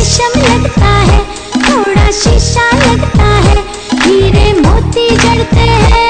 लगता है थोड़ा शीशा लगता है हीरे मोती जड़ते हैं।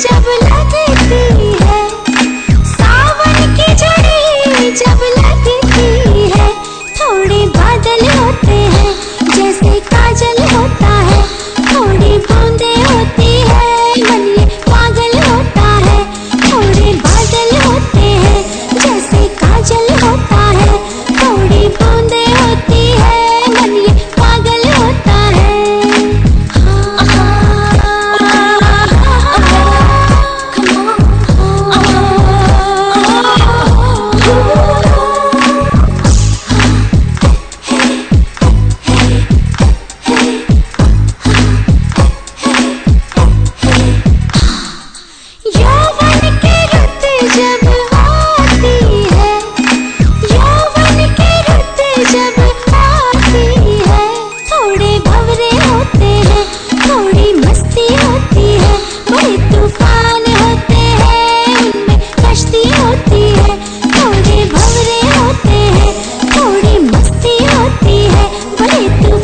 जब बादल होते हैं, जैसे काजल होता है, थोड़ी बूंदे होती है मन होता है, थोड़े बादल होते हैं, जैसे काजल होता है, थोड़ी बूंदे jeito